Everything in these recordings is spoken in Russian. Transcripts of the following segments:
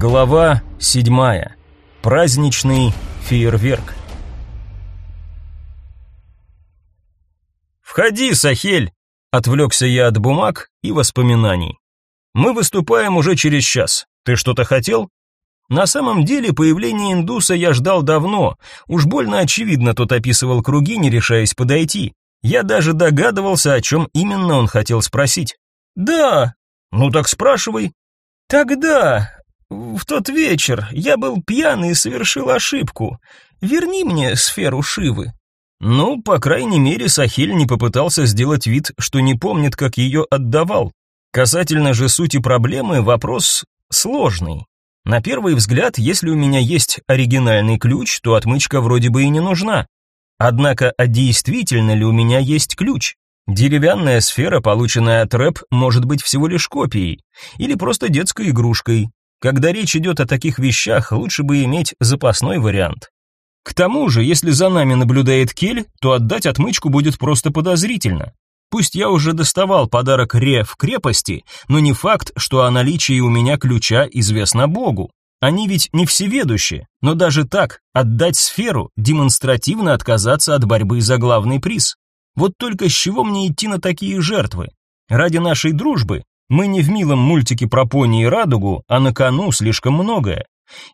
Глава седьмая. Праздничный фейерверк. «Входи, Сахель!» — отвлекся я от бумаг и воспоминаний. «Мы выступаем уже через час. Ты что-то хотел?» На самом деле появление индуса я ждал давно, уж больно очевидно тот описывал круги, не решаясь подойти. Я даже догадывался, о чем именно он хотел спросить. «Да». «Ну так спрашивай». «Тогда, в тот вечер, я был пьяный и совершил ошибку. Верни мне сферу Шивы». Ну, по крайней мере, Сахиль не попытался сделать вид, что не помнит, как ее отдавал. Касательно же сути проблемы, вопрос сложный. На первый взгляд, если у меня есть оригинальный ключ, то отмычка вроде бы и не нужна. Однако, а действительно ли у меня есть ключ? Деревянная сфера, полученная от рэп, может быть всего лишь копией или просто детской игрушкой. Когда речь идет о таких вещах, лучше бы иметь запасной вариант. К тому же, если за нами наблюдает Кель, то отдать отмычку будет просто подозрительно. Пусть я уже доставал подарок Ре в крепости, но не факт, что о наличии у меня ключа известно Богу. Они ведь не всеведущие, но даже так, отдать сферу, демонстративно отказаться от борьбы за главный приз. Вот только с чего мне идти на такие жертвы? Ради нашей дружбы мы не в милом мультике про пони и радугу, а на кону слишком многое.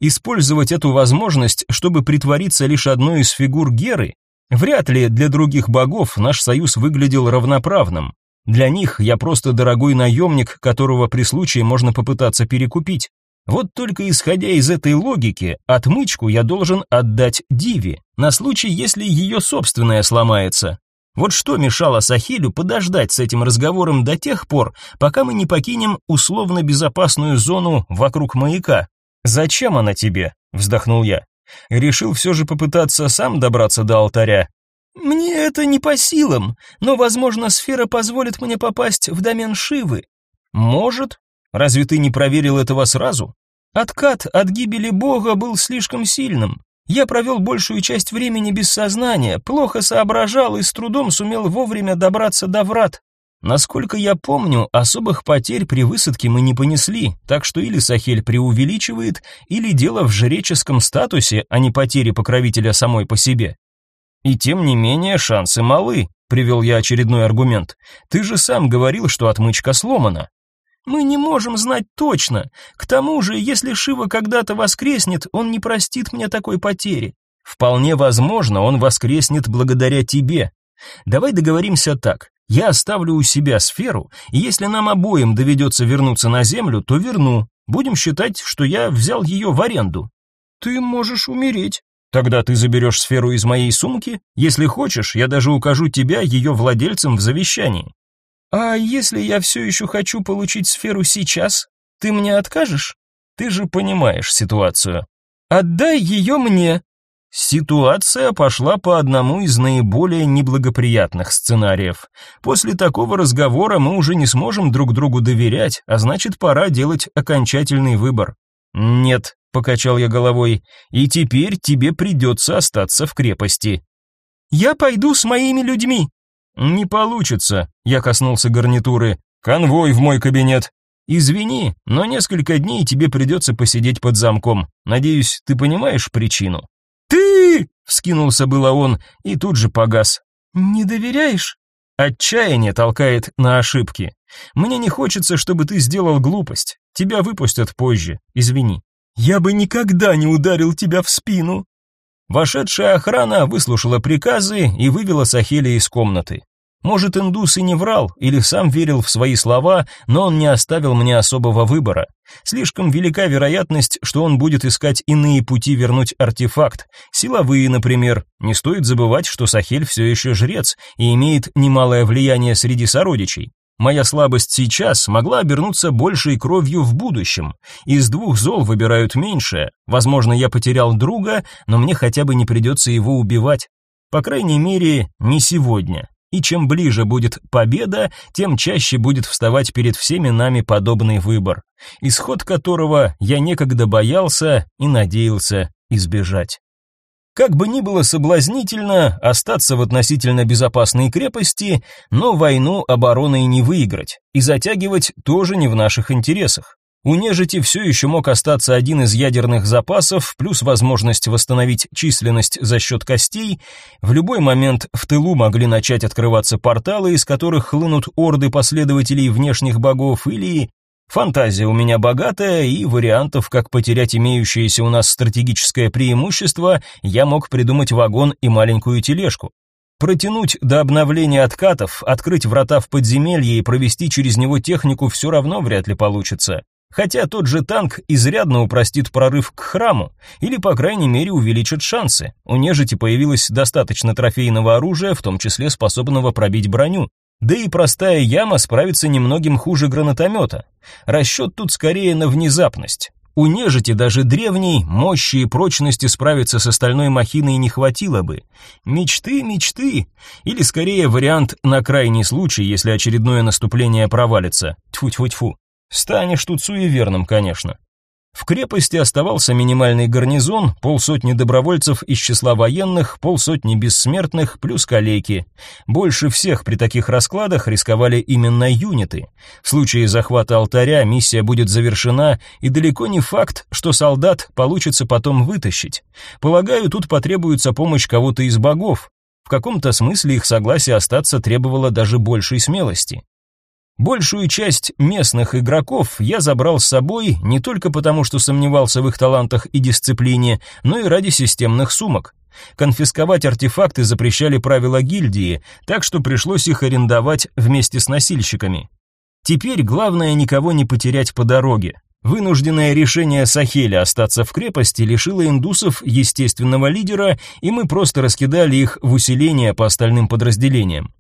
Использовать эту возможность, чтобы притвориться лишь одной из фигур Геры, вряд ли для других богов наш союз выглядел равноправным. Для них я просто дорогой наемник, которого при случае можно попытаться перекупить. Вот только исходя из этой логики, отмычку я должен отдать Диве, на случай, если ее собственная сломается. Вот что мешало Сахилю подождать с этим разговором до тех пор, пока мы не покинем условно безопасную зону вокруг маяка. «Зачем она тебе?» — вздохнул я. Решил все же попытаться сам добраться до алтаря. «Мне это не по силам, но, возможно, сфера позволит мне попасть в домен Шивы». «Может? Разве ты не проверил этого сразу?» Откат от гибели бога был слишком сильным. Я провел большую часть времени без сознания, плохо соображал и с трудом сумел вовремя добраться до врат. Насколько я помню, особых потерь при высадке мы не понесли, так что или Сахель преувеличивает, или дело в жреческом статусе, а не потере покровителя самой по себе. И тем не менее шансы малы, привел я очередной аргумент. Ты же сам говорил, что отмычка сломана. Мы не можем знать точно. К тому же, если Шива когда-то воскреснет, он не простит мне такой потери. Вполне возможно, он воскреснет благодаря тебе. Давай договоримся так. Я оставлю у себя сферу, и если нам обоим доведется вернуться на землю, то верну. Будем считать, что я взял ее в аренду. Ты можешь умереть. Тогда ты заберешь сферу из моей сумки. Если хочешь, я даже укажу тебя ее владельцем в завещании. А если я все еще хочу получить сферу сейчас, ты мне откажешь? Ты же понимаешь ситуацию. Отдай ее мне. Ситуация пошла по одному из наиболее неблагоприятных сценариев. После такого разговора мы уже не сможем друг другу доверять, а значит, пора делать окончательный выбор. Нет, покачал я головой. И теперь тебе придется остаться в крепости. Я пойду с моими людьми, «Не получится», — я коснулся гарнитуры. «Конвой в мой кабинет». «Извини, но несколько дней тебе придется посидеть под замком. Надеюсь, ты понимаешь причину». «Ты!» — вскинулся было он и тут же погас. «Не доверяешь?» Отчаяние толкает на ошибки. Мне не хочется, чтобы ты сделал глупость. Тебя выпустят позже. Извини. Я бы никогда не ударил тебя в спину. Вошедшая охрана выслушала приказы и вывела Сахеля из комнаты. Может, индус и не врал, или сам верил в свои слова, но он не оставил мне особого выбора. Слишком велика вероятность, что он будет искать иные пути вернуть артефакт. Силовые, например. Не стоит забывать, что Сахель все еще жрец и имеет немалое влияние среди сородичей. Моя слабость сейчас могла обернуться большей кровью в будущем. Из двух зол выбирают меньшее. Возможно, я потерял друга, но мне хотя бы не придется его убивать. По крайней мере, не сегодня. И чем ближе будет победа, тем чаще будет вставать перед всеми нами подобный выбор, исход которого я некогда боялся и надеялся избежать. Как бы ни было соблазнительно остаться в относительно безопасной крепости, но войну обороной не выиграть, и затягивать тоже не в наших интересах. У нежити все еще мог остаться один из ядерных запасов, плюс возможность восстановить численность за счет костей. В любой момент в тылу могли начать открываться порталы, из которых хлынут орды последователей внешних богов, или Фантазия у меня богатая, и вариантов, как потерять имеющееся у нас стратегическое преимущество, я мог придумать вагон и маленькую тележку. Протянуть до обновления откатов, открыть врата в подземелье и провести через него технику все равно вряд ли получится. Хотя тот же танк изрядно упростит прорыв к храму, или, по крайней мере, увеличит шансы. У нежити появилось достаточно трофейного оружия, в том числе способного пробить броню. Да и простая яма справится немногим хуже гранатомета. Расчет тут скорее на внезапность. У нежити даже древней мощи и прочности справиться с остальной махиной не хватило бы. Мечты, мечты. Или скорее вариант на крайний случай, если очередное наступление провалится. Тьфу-тьфу-тьфу. Станешь тут суеверным, конечно. В крепости оставался минимальный гарнизон, полсотни добровольцев из числа военных, полсотни бессмертных, плюс калеки. Больше всех при таких раскладах рисковали именно юниты. В случае захвата алтаря миссия будет завершена, и далеко не факт, что солдат получится потом вытащить. Полагаю, тут потребуется помощь кого-то из богов. В каком-то смысле их согласие остаться требовало даже большей смелости. Большую часть местных игроков я забрал с собой не только потому, что сомневался в их талантах и дисциплине, но и ради системных сумок. Конфисковать артефакты запрещали правила гильдии, так что пришлось их арендовать вместе с носильщиками. Теперь главное никого не потерять по дороге. Вынужденное решение Сахеля остаться в крепости лишило индусов естественного лидера, и мы просто раскидали их в усиление по остальным подразделениям.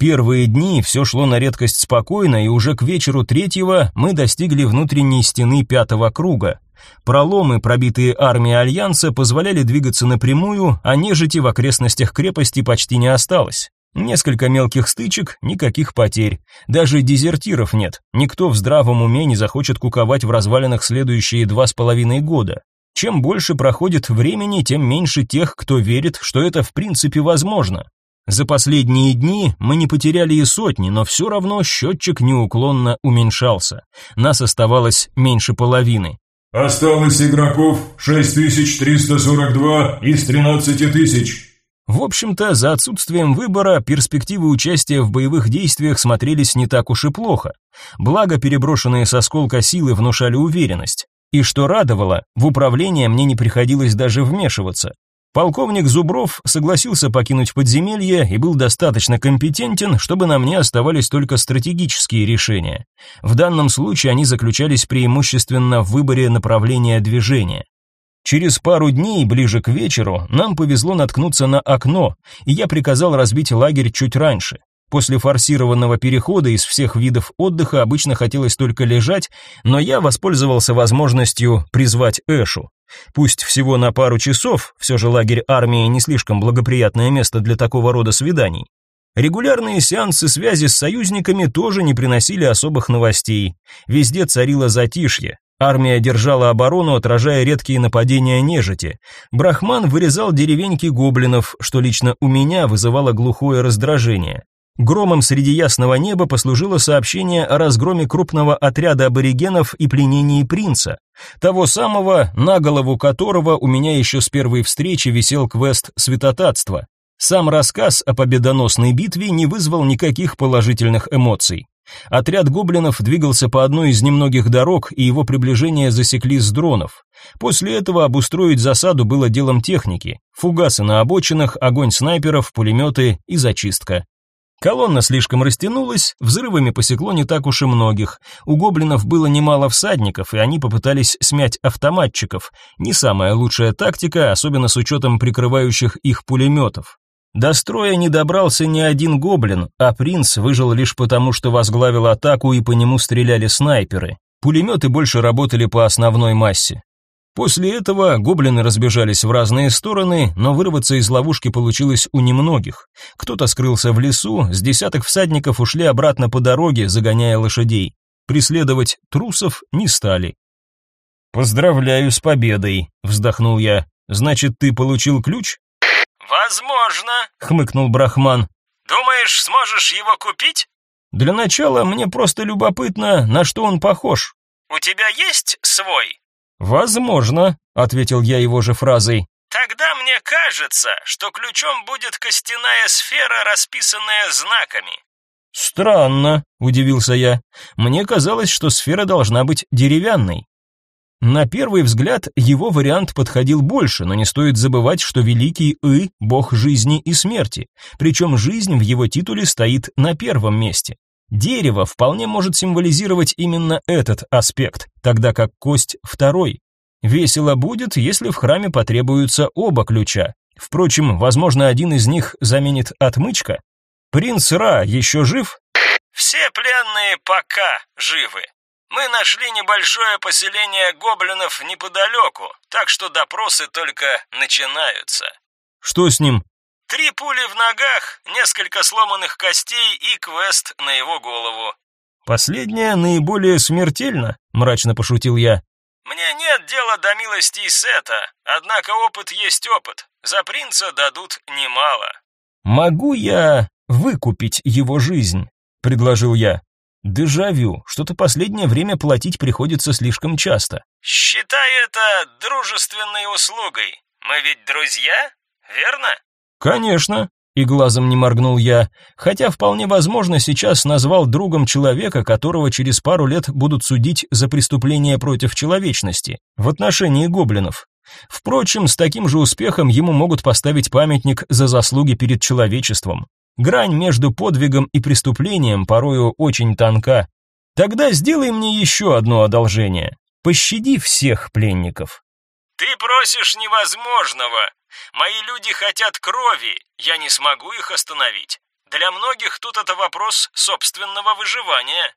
Первые дни все шло на редкость спокойно, и уже к вечеру третьего мы достигли внутренней стены пятого круга. Проломы, пробитые армией Альянса, позволяли двигаться напрямую, а нежити в окрестностях крепости почти не осталось. Несколько мелких стычек, никаких потерь. Даже дезертиров нет. Никто в здравом уме не захочет куковать в развалинах следующие два с половиной года. Чем больше проходит времени, тем меньше тех, кто верит, что это в принципе возможно. За последние дни мы не потеряли и сотни, но все равно счетчик неуклонно уменьшался. Нас оставалось меньше половины. Осталось игроков 6342 из 13 тысяч. В общем-то, за отсутствием выбора перспективы участия в боевых действиях смотрелись не так уж и плохо. Благо, переброшенные со сколка силы внушали уверенность. И что радовало, в управление мне не приходилось даже вмешиваться. Полковник Зубров согласился покинуть подземелье и был достаточно компетентен, чтобы на мне оставались только стратегические решения. В данном случае они заключались преимущественно в выборе направления движения. Через пару дней, ближе к вечеру, нам повезло наткнуться на окно, и я приказал разбить лагерь чуть раньше. После форсированного перехода из всех видов отдыха обычно хотелось только лежать, но я воспользовался возможностью призвать Эшу. Пусть всего на пару часов, все же лагерь армии не слишком благоприятное место для такого рода свиданий. Регулярные сеансы связи с союзниками тоже не приносили особых новостей. Везде царило затишье. Армия держала оборону, отражая редкие нападения нежити. Брахман вырезал деревеньки гоблинов, что лично у меня вызывало глухое раздражение. Громом среди ясного неба послужило сообщение о разгроме крупного отряда аборигенов и пленении принца, того самого, на голову которого у меня еще с первой встречи висел квест святотатства. Сам рассказ о победоносной битве не вызвал никаких положительных эмоций. Отряд гоблинов двигался по одной из немногих дорог, и его приближение засекли с дронов. После этого обустроить засаду было делом техники. Фугасы на обочинах, огонь снайперов, пулеметы и зачистка. Колонна слишком растянулась, взрывами посекло не так уж и многих. У гоблинов было немало всадников, и они попытались смять автоматчиков. Не самая лучшая тактика, особенно с учетом прикрывающих их пулеметов. До строя не добрался ни один гоблин, а принц выжил лишь потому, что возглавил атаку и по нему стреляли снайперы. Пулеметы больше работали по основной массе. После этого гоблины разбежались в разные стороны, но вырваться из ловушки получилось у немногих. Кто-то скрылся в лесу, с десяток всадников ушли обратно по дороге, загоняя лошадей. Преследовать трусов не стали. «Поздравляю с победой», — вздохнул я. «Значит, ты получил ключ?» «Возможно», — хмыкнул Брахман. «Думаешь, сможешь его купить?» «Для начала мне просто любопытно, на что он похож». У тебя есть свой? Возможно, ответил я его же фразой. Тогда мне кажется, что ключом будет костяная сфера, расписанная знаками. Странно, удивился я. Мне казалось, что сфера должна быть деревянной. На первый взгляд его вариант подходил больше, но не стоит забывать, что великий И – бог жизни и смерти, причем жизнь в его титуле стоит на первом месте. Дерево вполне может символизировать именно этот аспект, тогда как кость – второй. Весело будет, если в храме потребуются оба ключа. Впрочем, возможно, один из них заменит отмычка. Принц Ра еще жив? Все пленные пока живы. Мы нашли небольшое поселение гоблинов неподалеку, так что допросы только начинаются. Что с ним? Три пули в ногах, несколько сломанных костей и квест на его голову. Последнее наиболее смертельно, мрачно пошутил я. Мне нет дела до милости Сета, однако опыт есть опыт. За принца дадут немало. Могу я выкупить его жизнь, предложил я. Дежавю, что-то последнее время платить приходится слишком часто. Считай это дружественной услугой. Мы ведь друзья, верно? Конечно, и глазом не моргнул я, хотя вполне возможно сейчас назвал другом человека, которого через пару лет будут судить за преступление против человечности в отношении гоблинов. Впрочем, с таким же успехом ему могут поставить памятник за заслуги перед человечеством. Грань между подвигом и преступлением порою очень тонка. Тогда сделай мне еще одно одолжение. Пощади всех пленников. Ты просишь невозможного. Мои люди хотят крови, я не смогу их остановить. Для многих тут это вопрос собственного выживания.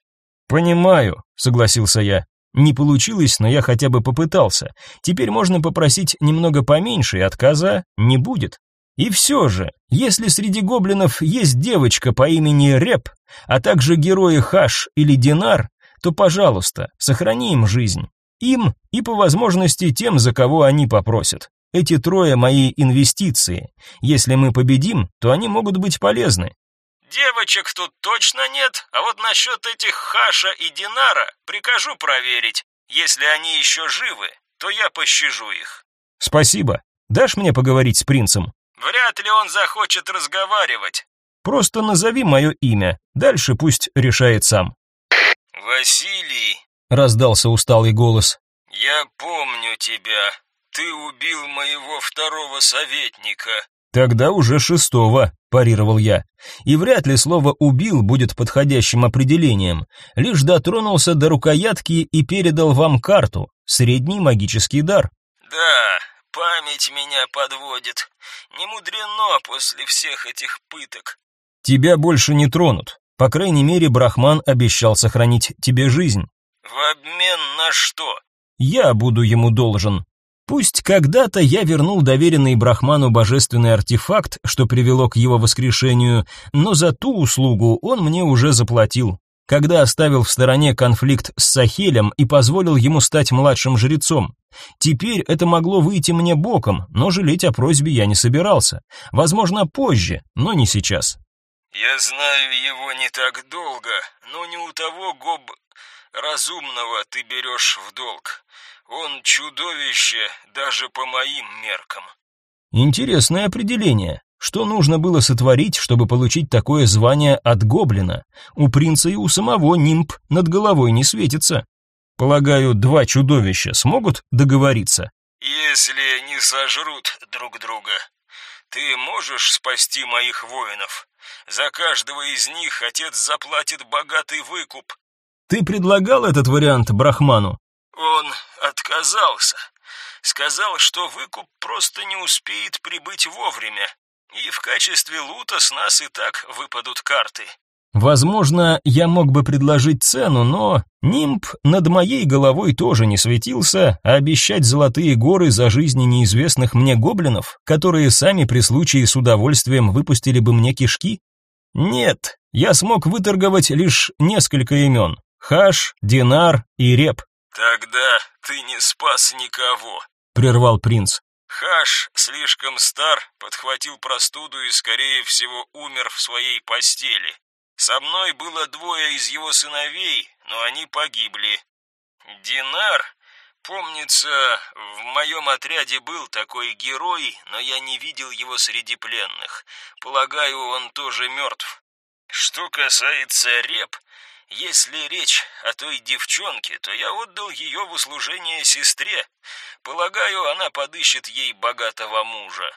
Понимаю, согласился я. Не получилось, но я хотя бы попытался. Теперь можно попросить немного поменьше, и отказа не будет. И все же, если среди гоблинов есть девочка по имени Реп, а также герои Хаш или Динар, то, пожалуйста, сохрани им жизнь. Им и по возможности тем, за кого они попросят. Эти трое мои инвестиции. Если мы победим, то они могут быть полезны. Девочек тут точно нет, а вот насчет этих Хаша и Динара прикажу проверить. Если они еще живы, то я пощажу их. Спасибо. Дашь мне поговорить с принцем? Вряд ли он захочет разговаривать. Просто назови мое имя. Дальше пусть решает сам. Василий, раздался усталый голос. Я помню тебя. Ты убил моего второго советника. Тогда уже шестого, парировал я. И вряд ли слово убил будет подходящим определением. Лишь дотронулся до рукоятки и передал вам карту, средний магический дар. Да, Память меня подводит. Не мудрено после всех этих пыток. Тебя больше не тронут. По крайней мере, Брахман обещал сохранить тебе жизнь. В обмен на что? Я буду ему должен. Пусть когда-то я вернул доверенный Брахману божественный артефакт, что привело к его воскрешению, но за ту услугу он мне уже заплатил когда оставил в стороне конфликт с Сахелем и позволил ему стать младшим жрецом. Теперь это могло выйти мне боком, но жалеть о просьбе я не собирался. Возможно, позже, но не сейчас. Я знаю его не так долго, но не у того гоб разумного ты берешь в долг. Он чудовище даже по моим меркам. Интересное определение. Что нужно было сотворить, чтобы получить такое звание от гоблина? У принца и у самого нимб над головой не светится. Полагаю, два чудовища смогут договориться? Если не сожрут друг друга. Ты можешь спасти моих воинов? За каждого из них отец заплатит богатый выкуп. Ты предлагал этот вариант Брахману? Он отказался. Сказал, что выкуп просто не успеет прибыть вовремя. И в качестве лута с нас и так выпадут карты. Возможно, я мог бы предложить цену, но нимб над моей головой тоже не светился, а обещать золотые горы за жизни неизвестных мне гоблинов, которые сами при случае с удовольствием выпустили бы мне кишки? Нет, я смог выторговать лишь несколько имен. Хаш, Динар и Реп. Тогда ты не спас никого, прервал принц. Хаш слишком стар, подхватил простуду и, скорее всего, умер в своей постели. Со мной было двое из его сыновей, но они погибли. Динар? Помнится, в моем отряде был такой герой, но я не видел его среди пленных. Полагаю, он тоже мертв. Что касается реп, если речь о той девчонке, то я отдал ее в услужение сестре. Полагаю, она подыщет ей богатого мужа.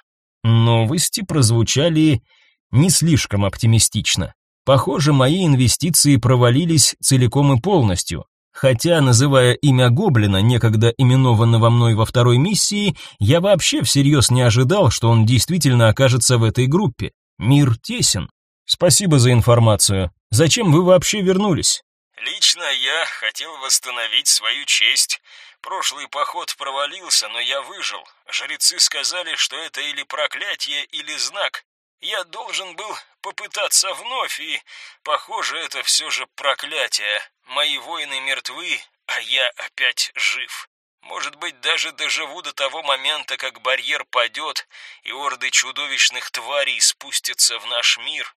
Новости прозвучали не слишком оптимистично. Похоже, мои инвестиции провалились целиком и полностью. Хотя, называя имя Гоблина, некогда именованного мной во второй миссии, я вообще всерьез не ожидал, что он действительно окажется в этой группе. Мир тесен. Спасибо за информацию. Зачем вы вообще вернулись? Лично я хотел восстановить свою честь. Прошлый поход провалился, но я выжил. Жрецы сказали, что это или проклятие, или знак. Я должен был попытаться вновь, и, похоже, это все же проклятие. Мои воины мертвы, а я опять жив. Может быть, даже доживу до того момента, как барьер падет, и орды чудовищных тварей спустятся в наш мир.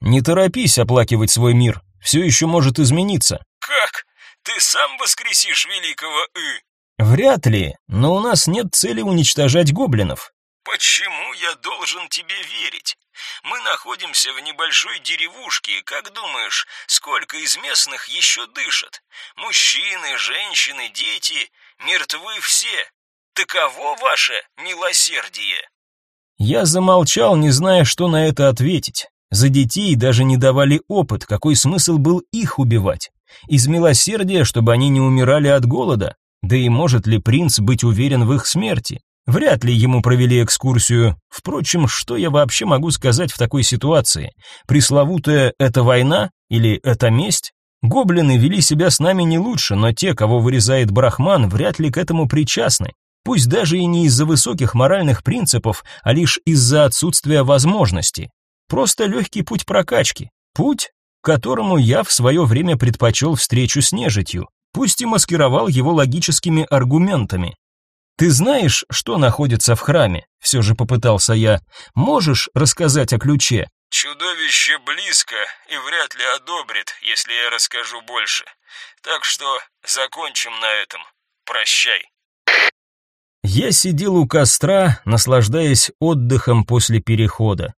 Не торопись оплакивать свой мир, все еще может измениться. Как? Ты сам воскресишь великого И? Вряд ли, но у нас нет цели уничтожать гоблинов. Почему я должен тебе верить? Мы находимся в небольшой деревушке, как думаешь, сколько из местных еще дышат? Мужчины, женщины, дети, мертвы все. Таково ваше милосердие. Я замолчал, не зная, что на это ответить. За детей даже не давали опыт, какой смысл был их убивать. Из милосердия, чтобы они не умирали от голода. Да и может ли принц быть уверен в их смерти? Вряд ли ему провели экскурсию. Впрочем, что я вообще могу сказать в такой ситуации? Пресловутая «это война» или «это месть»? Гоблины вели себя с нами не лучше, но те, кого вырезает Брахман, вряд ли к этому причастны. Пусть даже и не из-за высоких моральных принципов, а лишь из-за отсутствия возможности. Просто легкий путь прокачки. Путь, которому я в свое время предпочел встречу с нежитью, пусть и маскировал его логическими аргументами. «Ты знаешь, что находится в храме?» — все же попытался я. «Можешь рассказать о ключе?» «Чудовище близко и вряд ли одобрит, если я расскажу больше. Так что закончим на этом. Прощай». Я сидел у костра, наслаждаясь отдыхом после перехода.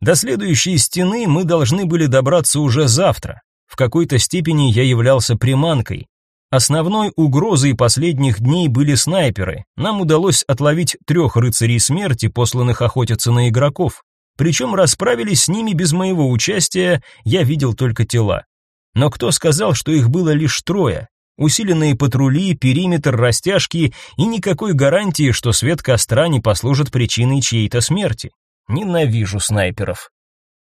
До следующей стены мы должны были добраться уже завтра. В какой-то степени я являлся приманкой. Основной угрозой последних дней были снайперы. Нам удалось отловить трех рыцарей смерти, посланных охотиться на игроков. Причем расправились с ними без моего участия, я видел только тела. Но кто сказал, что их было лишь трое? Усиленные патрули, периметр, растяжки и никакой гарантии, что свет костра не послужит причиной чьей-то смерти. Ненавижу снайперов.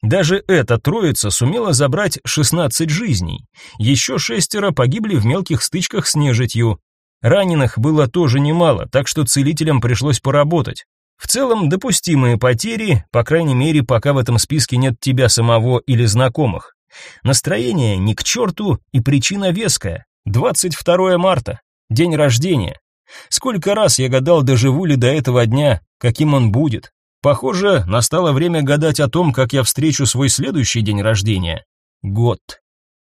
Даже эта троица сумела забрать 16 жизней. Еще шестеро погибли в мелких стычках с нежитью. Раненых было тоже немало, так что целителям пришлось поработать. В целом допустимые потери, по крайней мере, пока в этом списке нет тебя самого или знакомых. Настроение ни к черту и причина веская. 22 марта, день рождения. Сколько раз я гадал, доживу ли до этого дня, каким он будет. Похоже, настало время гадать о том, как я встречу свой следующий день рождения. Год.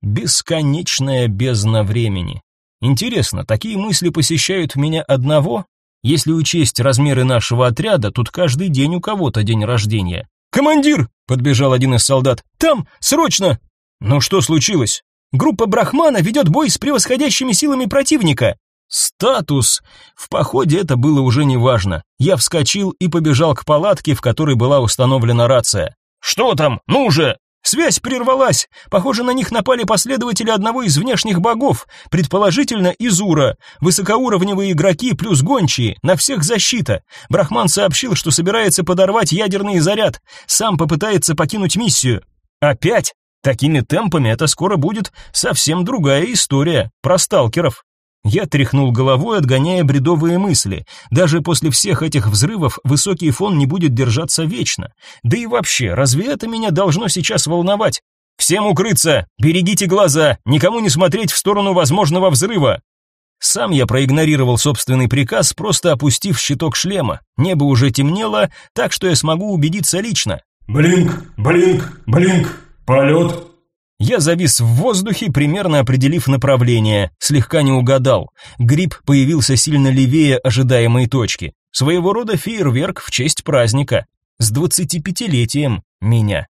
Бесконечная бездна времени. Интересно, такие мысли посещают меня одного? Если учесть размеры нашего отряда, тут каждый день у кого-то день рождения. «Командир!» — подбежал один из солдат. «Там! Срочно!» «Ну что случилось?» «Группа Брахмана ведет бой с превосходящими силами противника. Статус. В походе это было уже неважно. Я вскочил и побежал к палатке, в которой была установлена рация. Что там? Ну же! Связь прервалась. Похоже, на них напали последователи одного из внешних богов, предположительно Изура. Высокоуровневые игроки плюс гончие, на всех защита. Брахман сообщил, что собирается подорвать ядерный заряд. Сам попытается покинуть миссию. Опять? Такими темпами это скоро будет совсем другая история про сталкеров. Я тряхнул головой, отгоняя бредовые мысли. Даже после всех этих взрывов высокий фон не будет держаться вечно. Да и вообще, разве это меня должно сейчас волновать? Всем укрыться, берегите глаза, никому не смотреть в сторону возможного взрыва. Сам я проигнорировал собственный приказ, просто опустив щиток шлема. Небо уже темнело, так что я смогу убедиться лично. Блинк, блинк, блинк, полет. Я завис в воздухе, примерно определив направление, слегка не угадал. Гриб появился сильно левее ожидаемой точки. Своего рода фейерверк в честь праздника. С двадцатипятилетием меня.